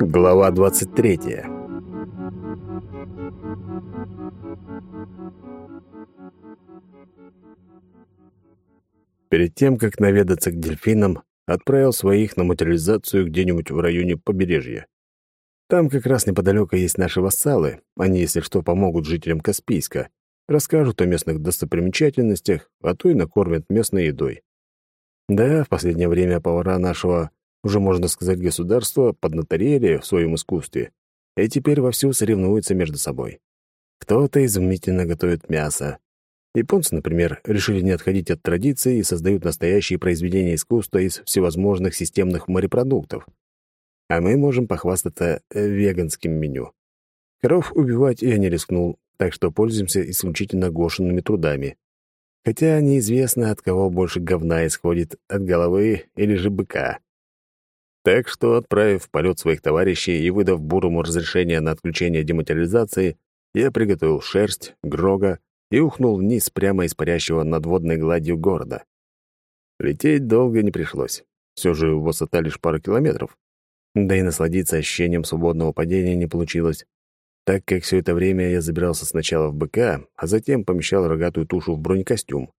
Глава 23. Перед тем, как наведаться к дельфинам, отправил своих на материализацию где-нибудь в районе побережья. Там как раз неподалеку есть наши вассалы, они, если что, помогут жителям Каспийска, расскажут о местных достопримечательностях, а то и накормят местной едой. Да, в последнее время повара нашего, уже можно сказать, государства поднаторели в своем искусстве и теперь вовсю соревнуются между собой. Кто-то изумительно готовит мясо. Японцы, например, решили не отходить от традиций и создают настоящие произведения искусства из всевозможных системных морепродуктов. А мы можем похвастаться э, веганским меню. Коров убивать я не рискнул, так что пользуемся исключительно гошенными трудами. Хотя неизвестно, от кого больше говна исходит, от головы или же быка. Так что, отправив в полет своих товарищей и выдав Бурому разрешение на отключение дематериализации, я приготовил шерсть, грога и ухнул вниз прямо из парящего над водной гладью города. Лететь долго не пришлось. Все же высота лишь пара километров. Да и насладиться ощущением свободного падения не получилось, так как все это время я забирался сначала в БК, а затем помещал рогатую тушу в бронекостюм.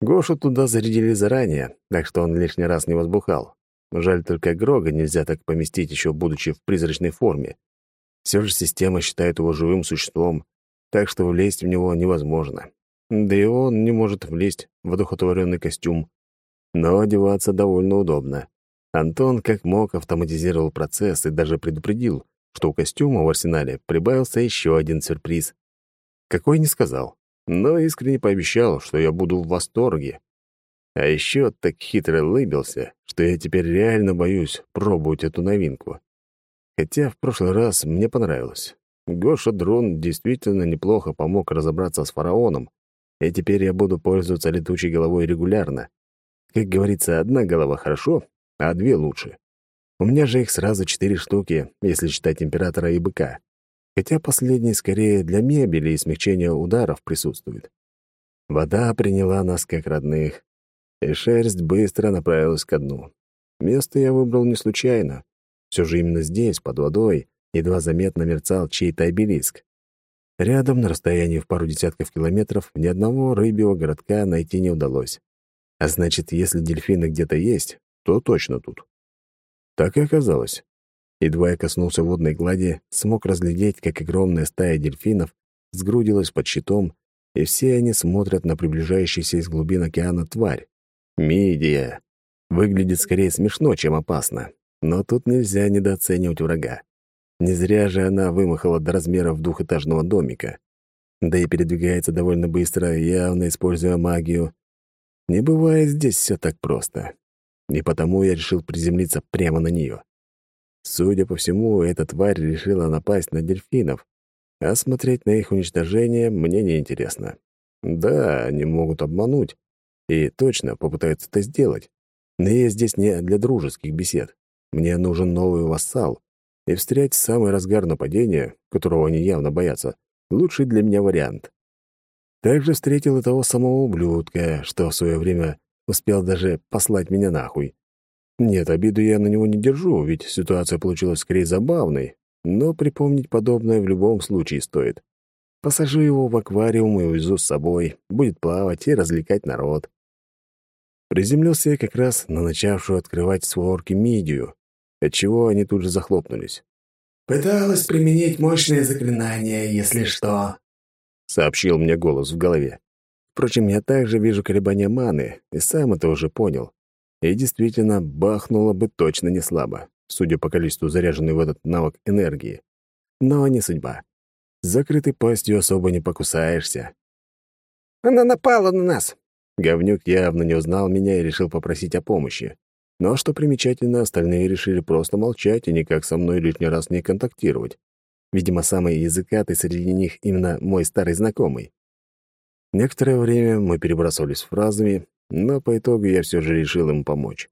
Гошу туда зарядили заранее, так что он лишний раз не возбухал. Жаль только Грога нельзя так поместить, еще будучи в призрачной форме. Все же система считает его живым существом, так что влезть в него невозможно. Да и он не может влезть в одухотворенный костюм. Но одеваться довольно удобно. Антон как мог автоматизировал процесс и даже предупредил, что у костюма в арсенале прибавился еще один сюрприз. Какой не сказал, но искренне пообещал, что я буду в восторге. А еще так хитро улыбился, что я теперь реально боюсь пробовать эту новинку. Хотя в прошлый раз мне понравилось. Гоша Дрон действительно неплохо помог разобраться с фараоном, и теперь я буду пользоваться летучей головой регулярно. Как говорится, одна голова хорошо, а две лучше. У меня же их сразу четыре штуки, если считать императора и быка. Хотя последний скорее для мебели и смягчения ударов присутствует. Вода приняла нас как родных, и шерсть быстро направилась ко дну. Место я выбрал не случайно. Все же именно здесь, под водой, едва заметно мерцал чей-то обелиск. Рядом, на расстоянии в пару десятков километров, ни одного рыбьего городка найти не удалось. А значит, если дельфины где-то есть, то точно тут. Так и оказалось. Едва я коснулся водной глади, смог разглядеть, как огромная стая дельфинов сгрудилась под щитом, и все они смотрят на приближающийся из глубин океана тварь. Мидия. Выглядит скорее смешно, чем опасно. Но тут нельзя недооценивать врага. Не зря же она вымахала до размеров двухэтажного домика. Да и передвигается довольно быстро, явно используя магию. Не бывает здесь все так просто и потому я решил приземлиться прямо на нее. Судя по всему, эта тварь решила напасть на дельфинов, а смотреть на их уничтожение мне не интересно. Да, они могут обмануть, и точно попытаются это сделать. Но я здесь не для дружеских бесед. Мне нужен новый вассал, и встрять самый разгар нападения, которого они явно боятся, лучший для меня вариант. Также встретил и того самого ублюдка, что в свое время Успел даже послать меня нахуй. Нет, обиду я на него не держу, ведь ситуация получилась скорее забавной, но припомнить подобное в любом случае стоит. Посажу его в аквариум и увезу с собой, будет плавать и развлекать народ. Приземлился я как раз на начавшую открывать створки мидию, отчего они тут же захлопнулись. «Пыталась применить мощное заклинание, если что», — сообщил мне голос в голове. Впрочем, я также вижу колебания маны, и сам это уже понял. И действительно, бахнуло бы точно не слабо, судя по количеству заряженной в этот навык энергии. Но не судьба. С закрытой пастью особо не покусаешься. «Она напала на нас!» Говнюк явно не узнал меня и решил попросить о помощи. Но, что примечательно, остальные решили просто молчать и никак со мной лишний раз не контактировать. Видимо, самый языкатый среди них именно мой старый знакомый. Некоторое время мы перебрасывались фразами, но по итогу я все же решил им помочь.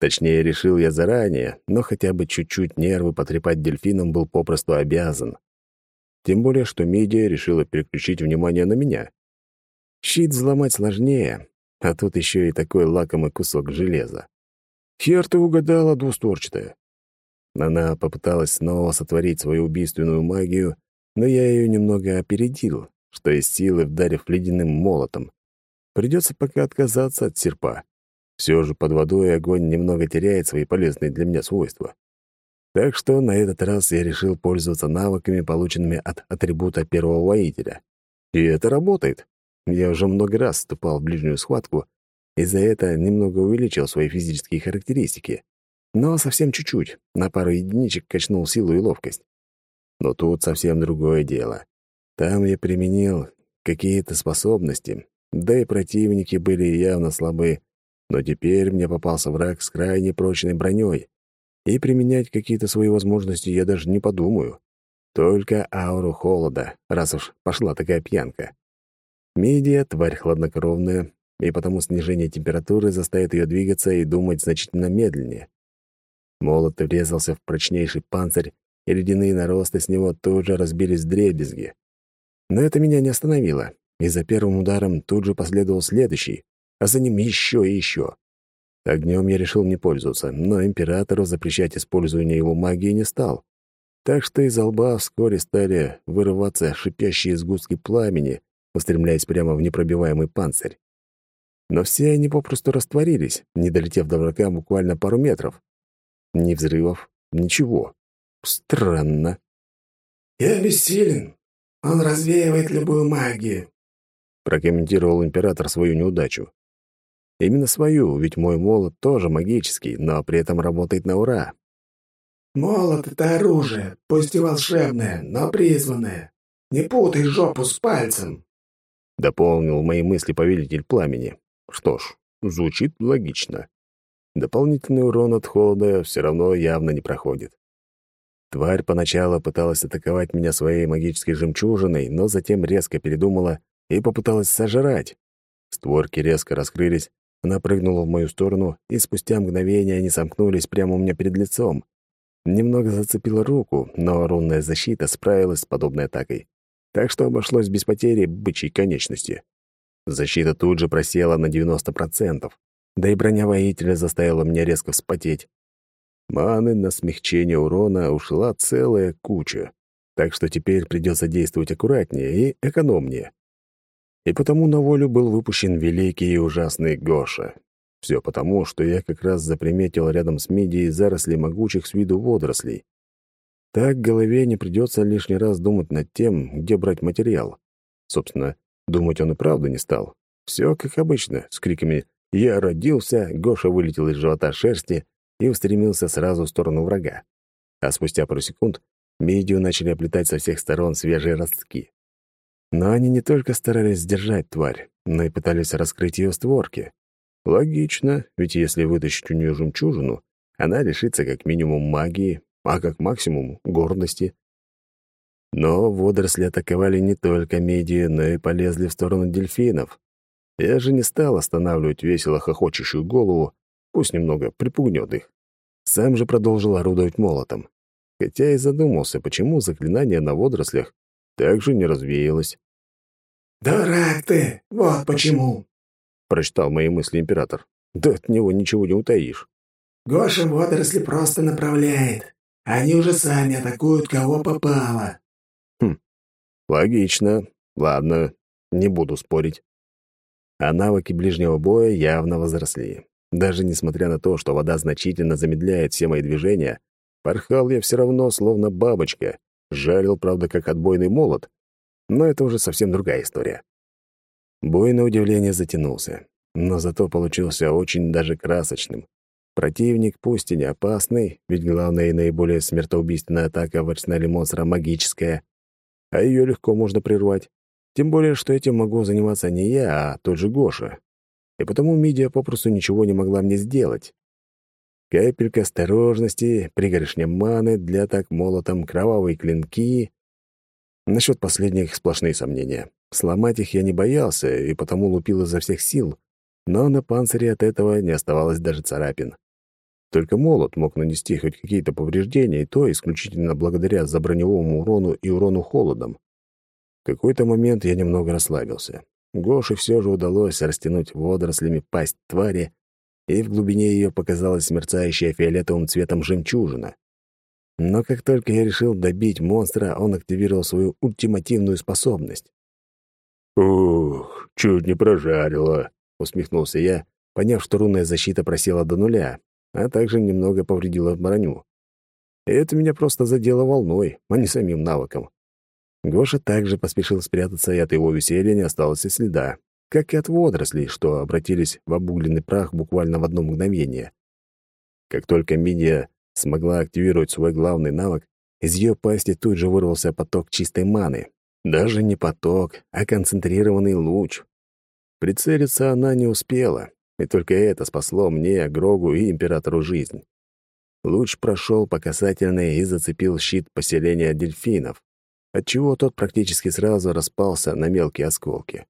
Точнее, решил я заранее, но хотя бы чуть-чуть нервы потрепать дельфином был попросту обязан. Тем более, что медиа решила переключить внимание на меня. Щит взломать сложнее, а тут еще и такой лакомый кусок железа. Хер ты угадала двустворчатая. Она попыталась снова сотворить свою убийственную магию, но я ее немного опередил, что из силы вдарив ледяным молотом. Придется пока отказаться от серпа. Все же под водой огонь немного теряет свои полезные для меня свойства. Так что на этот раз я решил пользоваться навыками, полученными от атрибута первого воителя. И это работает. Я уже много раз вступал в ближнюю схватку, и за это немного увеличил свои физические характеристики. Но совсем чуть-чуть, на пару единичек качнул силу и ловкость. Но тут совсем другое дело. Там я применил какие-то способности, да и противники были явно слабы, но теперь мне попался враг с крайне прочной броней, и применять какие-то свои возможности я даже не подумаю. Только ауру холода, раз уж пошла такая пьянка. Медиа — тварь хладнокровная, и потому снижение температуры заставит ее двигаться и думать значительно медленнее. Молот врезался в прочнейший панцирь, и ледяные наросты с него тут же разбились в дребезги. Но это меня не остановило, и за первым ударом тут же последовал следующий, а за ним еще и еще. Огнем я решил не пользоваться, но императору запрещать использование его магии не стал. Так что из лба вскоре стали вырываться шипящие сгустки пламени, устремляясь прямо в непробиваемый панцирь. Но все они попросту растворились, не долетев до врага буквально пару метров. Ни взрывов, ничего. Странно. «Я бессилен. Он развеивает любую магию», — прокомментировал император свою неудачу. Именно свою, ведь мой молот тоже магический, но при этом работает на ура. «Молот — это оружие, пусть и волшебное, но призванное. Не путай жопу с пальцем», — дополнил мои мысли повелитель пламени. Что ж, звучит логично. Дополнительный урон от холода все равно явно не проходит. Тварь поначалу пыталась атаковать меня своей магической жемчужиной, но затем резко передумала и попыталась сожрать. Створки резко раскрылись, она прыгнула в мою сторону, и спустя мгновение они сомкнулись прямо у меня перед лицом. Немного зацепила руку, но рунная защита справилась с подобной атакой. Так что обошлось без потери бычьей конечности. Защита тут же просела на 90%, да и броня воителя заставила меня резко вспотеть. Маны на смягчение урона ушла целая куча, так что теперь придется действовать аккуратнее и экономнее и потому на волю был выпущен великий и ужасный Гоша. Все потому, что я как раз заприметил рядом с Мидией заросли могучих с виду водорослей. Так голове не придется лишний раз думать над тем, где брать материал. Собственно, думать он и правда не стал. Все как обычно, с криками «Я родился!» Гоша вылетел из живота шерсти и устремился сразу в сторону врага. А спустя пару секунд Мидию начали оплетать со всех сторон свежие ростки. Но они не только старались сдержать тварь, но и пытались раскрыть ее створки. Логично, ведь если вытащить у нее жемчужину, она лишится как минимум магии, а как максимум — гордости. Но водоросли атаковали не только медию, но и полезли в сторону дельфинов. Я же не стал останавливать весело хохочущую голову, пусть немного припугнет их. Сам же продолжил орудовать молотом. Хотя и задумался, почему заклинание на водорослях также не развеялась. «Дурак ты! Вот почему!» — прочитал мои мысли император. «Да от него ничего не утаишь». «Гоша водоросли просто направляет. Они уже сами атакуют, кого попало». «Хм, логично. Ладно, не буду спорить». А навыки ближнего боя явно возросли. Даже несмотря на то, что вода значительно замедляет все мои движения, порхал я все равно словно бабочка, Жарил, правда, как отбойный молот, но это уже совсем другая история. Бой, на удивление, затянулся, но зато получился очень даже красочным. Противник, пусть и не опасный, ведь главная и наиболее смертоубийственная атака в арсенале монстра магическая, а ее легко можно прервать. Тем более, что этим могу заниматься не я, а тот же Гоша. И потому Мидия попросту ничего не могла мне сделать. Капелька осторожности, пригоршня маны для атак молотом, кровавые клинки. Насчет последних сплошные сомнения. Сломать их я не боялся и потому лупил изо всех сил, но на панцире от этого не оставалось даже царапин. Только молот мог нанести хоть какие-то повреждения, и то исключительно благодаря заброневому урону и урону холодом. В какой-то момент я немного расслабился. Гоше все же удалось растянуть водорослями пасть твари, и в глубине ее показалась мерцающая фиолетовым цветом жемчужина. Но как только я решил добить монстра, он активировал свою ультимативную способность. «Ух, чуть не прожарило», — усмехнулся я, поняв, что рунная защита просела до нуля, а также немного повредила броню. И это меня просто задело волной, а не самим навыком. Гоша также поспешил спрятаться, и от его веселья не осталось и следа, как и от водорослей, что обратились в обугленный прах буквально в одно мгновение. Как только Мидия смогла активировать свой главный навык, из ее пасти тут же вырвался поток чистой маны. Даже не поток, а концентрированный луч. Прицелиться она не успела, и только это спасло мне, Грогу и Императору жизнь. Луч прошел по касательной и зацепил щит поселения дельфинов, отчего тот практически сразу распался на мелкие осколки.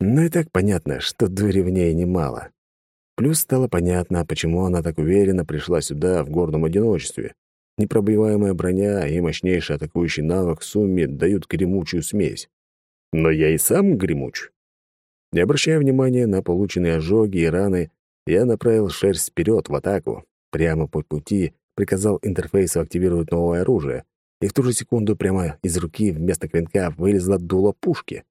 Ну и так понятно, что дури в ней немало. Плюс стало понятно, почему она так уверенно пришла сюда в горном одиночестве. Непробиваемая броня и мощнейший атакующий навык в сумме дают гремучую смесь. Но я и сам гремуч. Не обращая внимания на полученные ожоги и раны, я направил шерсть вперед в атаку. Прямо по пути приказал интерфейсу активировать новое оружие, и в ту же секунду прямо из руки вместо клинка вылезла дуло пушки.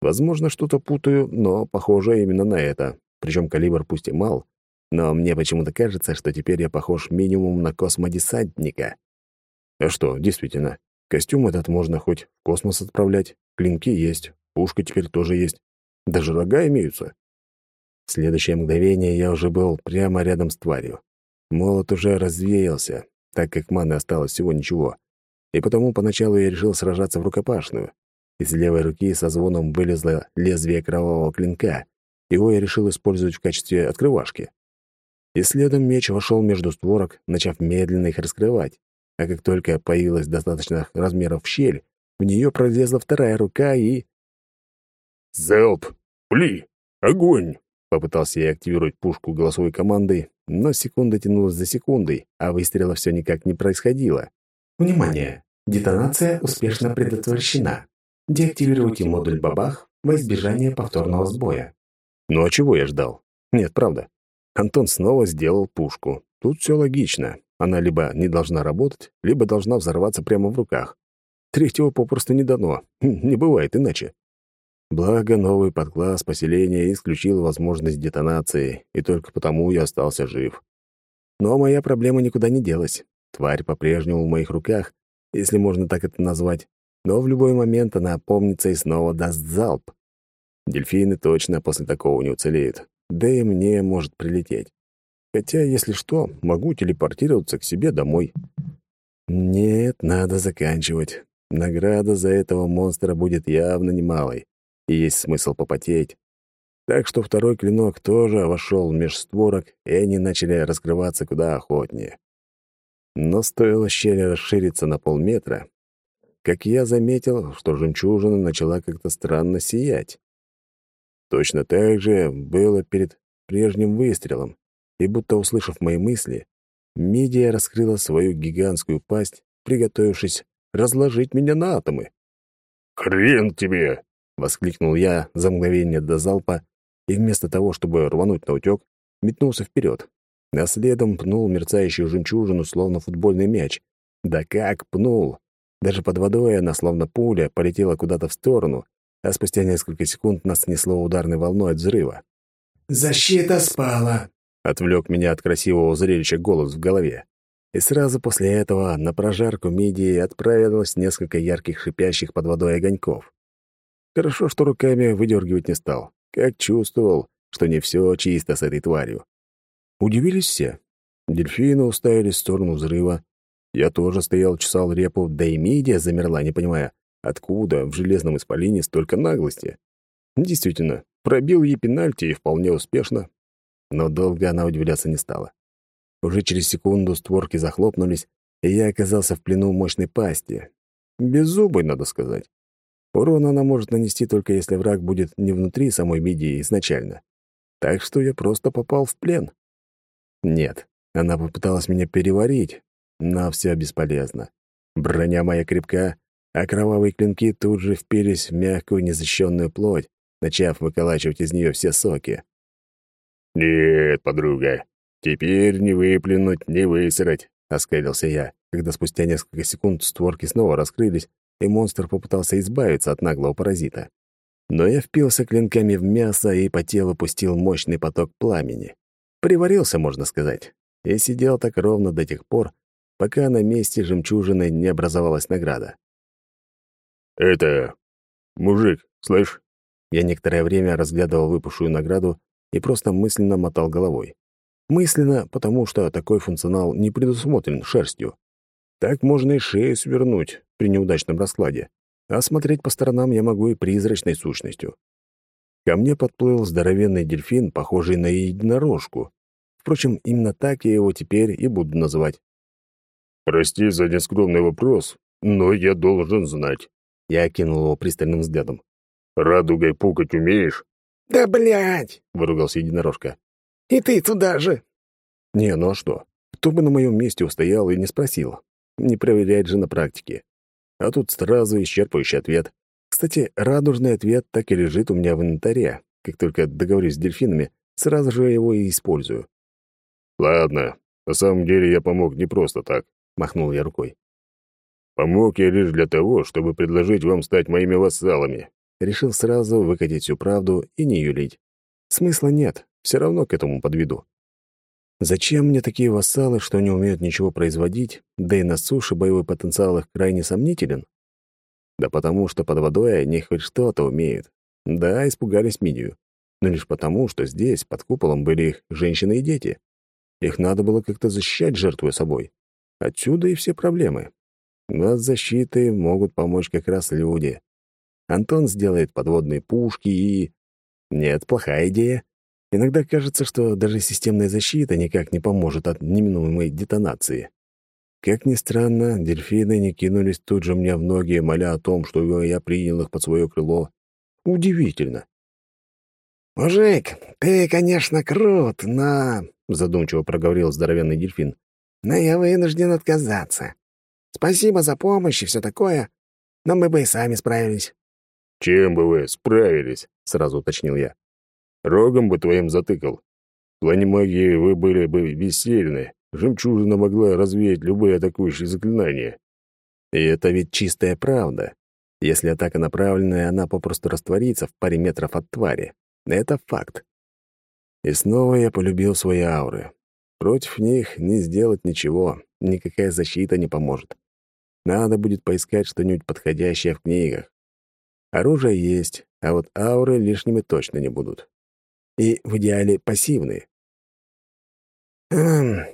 Возможно, что-то путаю, но похоже именно на это. Причем калибр пусть и мал, но мне почему-то кажется, что теперь я похож минимум на космодесантника. А что, действительно, костюм этот можно хоть в космос отправлять, клинки есть, пушка теперь тоже есть, даже рога имеются. В следующее мгновение я уже был прямо рядом с тварью. Молот уже развеялся, так как маны осталось всего ничего. И потому поначалу я решил сражаться в рукопашную. Из левой руки со звоном вылезло лезвие кровавого клинка, его я решил использовать в качестве открывашки. И следом меч вошел между створок, начав медленно их раскрывать. А как только появилась достаточно размеров щель, в нее пролезла вторая рука и... «Залп! Пли! Огонь!» Попытался я активировать пушку голосовой командой, но секунда тянулась за секундой, а выстрела все никак не происходило. «Внимание! Детонация успешно предотвращена. Деактивируйте модуль «Бабах» во избежание повторного сбоя». Ну а чего я ждал? Нет, правда. Антон снова сделал пушку. Тут все логично. Она либо не должна работать, либо должна взорваться прямо в руках. Третьего попросту не дано. Хм, не бывает иначе. Благо, новый подкласс поселения исключил возможность детонации, и только потому я остался жив. Но моя проблема никуда не делась. Тварь по-прежнему в моих руках, если можно так это назвать, но в любой момент она опомнится и снова даст залп. Дельфины точно после такого не уцелеют. Да и мне может прилететь. Хотя, если что, могу телепортироваться к себе домой. Нет, надо заканчивать. Награда за этого монстра будет явно немалой, и есть смысл попотеть. Так что второй клинок тоже вошел меж створок, и они начали раскрываться куда охотнее. Но стоило щель расшириться на полметра, как я заметил, что жемчужина начала как-то странно сиять. Точно так же было перед прежним выстрелом, и будто услышав мои мысли, Мидия раскрыла свою гигантскую пасть, приготовившись разложить меня на атомы. «Хрен тебе!» — воскликнул я за мгновение до залпа, и вместо того, чтобы рвануть на утёк, метнулся вперед, а следом пнул мерцающую жемчужину, словно футбольный мяч. Да как пнул! Даже под водой она, словно пуля, полетела куда-то в сторону, а спустя несколько секунд нас снесло ударной волной от взрыва. «Защита спала!» — отвлек меня от красивого зрелища голос в голове. И сразу после этого на прожарку мидии отправилось несколько ярких шипящих под водой огоньков. Хорошо, что руками выдергивать не стал, как чувствовал, что не все чисто с этой тварью. Удивились все. Дельфины уставились в сторону взрыва. Я тоже стоял, чесал репу, да и мидия замерла, не понимая, Откуда в железном исполине столько наглости? Действительно, пробил ей пенальти и вполне успешно. Но долго она удивляться не стала. Уже через секунду створки захлопнулись, и я оказался в плену мощной пасти. Беззубой, надо сказать. Урон она может нанести только если враг будет не внутри самой мидии изначально. Так что я просто попал в плен. Нет, она попыталась меня переварить, но все бесполезно. Броня моя крепка, а кровавые клинки тут же впились в мягкую незащищенную плоть, начав выколачивать из нее все соки. «Нет, подруга, теперь не выплюнуть, не высрать», — оскалился я, когда спустя несколько секунд створки снова раскрылись, и монстр попытался избавиться от наглого паразита. Но я впился клинками в мясо и по телу пустил мощный поток пламени. Приварился, можно сказать, и сидел так ровно до тех пор, пока на месте жемчужины не образовалась награда. «Это... мужик, слышь?» Я некоторое время разглядывал выпавшую награду и просто мысленно мотал головой. Мысленно, потому что такой функционал не предусмотрен шерстью. Так можно и шею свернуть при неудачном раскладе, а смотреть по сторонам я могу и призрачной сущностью. Ко мне подплыл здоровенный дельфин, похожий на единорожку. Впрочем, именно так я его теперь и буду называть. «Прости за нескромный вопрос, но я должен знать». Я окинул его пристальным взглядом. «Радугой пукать умеешь?» «Да блядь!» — выругался единорожка. «И ты туда же!» «Не, ну а что? Кто бы на моем месте устоял и не спросил? Не проверять же на практике. А тут сразу исчерпывающий ответ. Кстати, радужный ответ так и лежит у меня в инвентаре. Как только договорюсь с дельфинами, сразу же его и использую. «Ладно, на самом деле я помог не просто так», — махнул я рукой. «Помог я лишь для того, чтобы предложить вам стать моими вассалами». Решил сразу выкатить всю правду и не юлить. Смысла нет, все равно к этому подведу. Зачем мне такие вассалы, что не умеют ничего производить, да и на суше боевой потенциал их крайне сомнителен? Да потому что под водой они хоть что-то умеют. Да, испугались Мидию. Но лишь потому, что здесь, под куполом, были их женщины и дети. Их надо было как-то защищать, жертвуя собой. Отсюда и все проблемы. Но от защиты могут помочь как раз люди. Антон сделает подводные пушки и... Нет, плохая идея. Иногда кажется, что даже системная защита никак не поможет от неминуемой детонации. Как ни странно, дельфины не кинулись тут же мне в ноги, моля о том, что я принял их под свое крыло. Удивительно. «Мужик, ты, конечно, крут, но...» — задумчиво проговорил здоровенный дельфин. «Но я вынужден отказаться. Спасибо за помощь и все такое, но мы бы и сами справились». «Чем бы вы справились?» — сразу уточнил я. Рогом бы твоим затыкал. В плане магии вы были бы бессильны. Жемчужина могла развеять любые атакующие заклинания. И это ведь чистая правда. Если атака направленная, она попросту растворится в паре метров от твари. Это факт. И снова я полюбил свои ауры. Против них не сделать ничего, никакая защита не поможет. Надо будет поискать что-нибудь подходящее в книгах. Оружие есть, а вот ауры лишними точно не будут и в идеале пассивные. «Хм,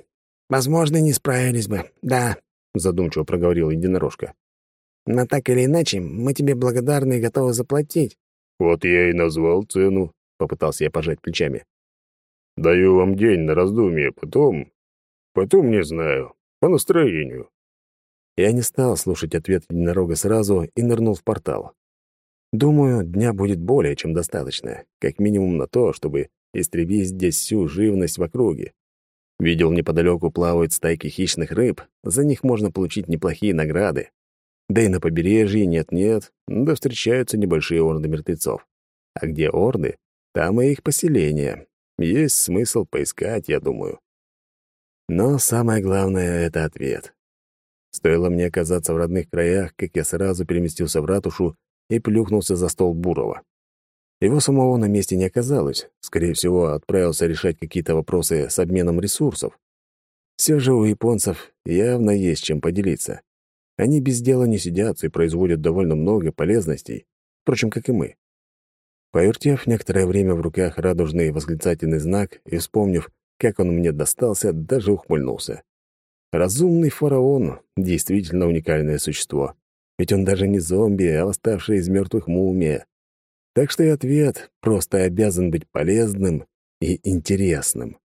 возможно, не справились бы, да», — задумчиво проговорил единорожка. «Но так или иначе, мы тебе благодарны и готовы заплатить». «Вот я и назвал цену», — попытался я пожать плечами. «Даю вам день на раздумье, потом... Потом не знаю, по настроению». Я не стал слушать ответ единорога сразу и нырнул в портал. Думаю, дня будет более чем достаточно, как минимум на то, чтобы истребить здесь всю живность в округе. Видел неподалеку плавают стайки хищных рыб, за них можно получить неплохие награды. Да и на побережье нет-нет, да встречаются небольшие орды мертвецов. А где орды, там и их поселение. Есть смысл поискать, я думаю. Но самое главное — это ответ. Стоило мне оказаться в родных краях, как я сразу переместился в ратушу и плюхнулся за стол Бурова. Его самого на месте не оказалось. Скорее всего, отправился решать какие-то вопросы с обменом ресурсов. Все же у японцев явно есть чем поделиться. Они без дела не сидят и производят довольно много полезностей, впрочем, как и мы. Повертев некоторое время в руках радужный восклицательный знак и вспомнив, как он мне достался, даже ухмыльнулся. Разумный фараон — действительно уникальное существо. Ведь он даже не зомби, а восставший из мертвых мумия. Так что и ответ просто обязан быть полезным и интересным.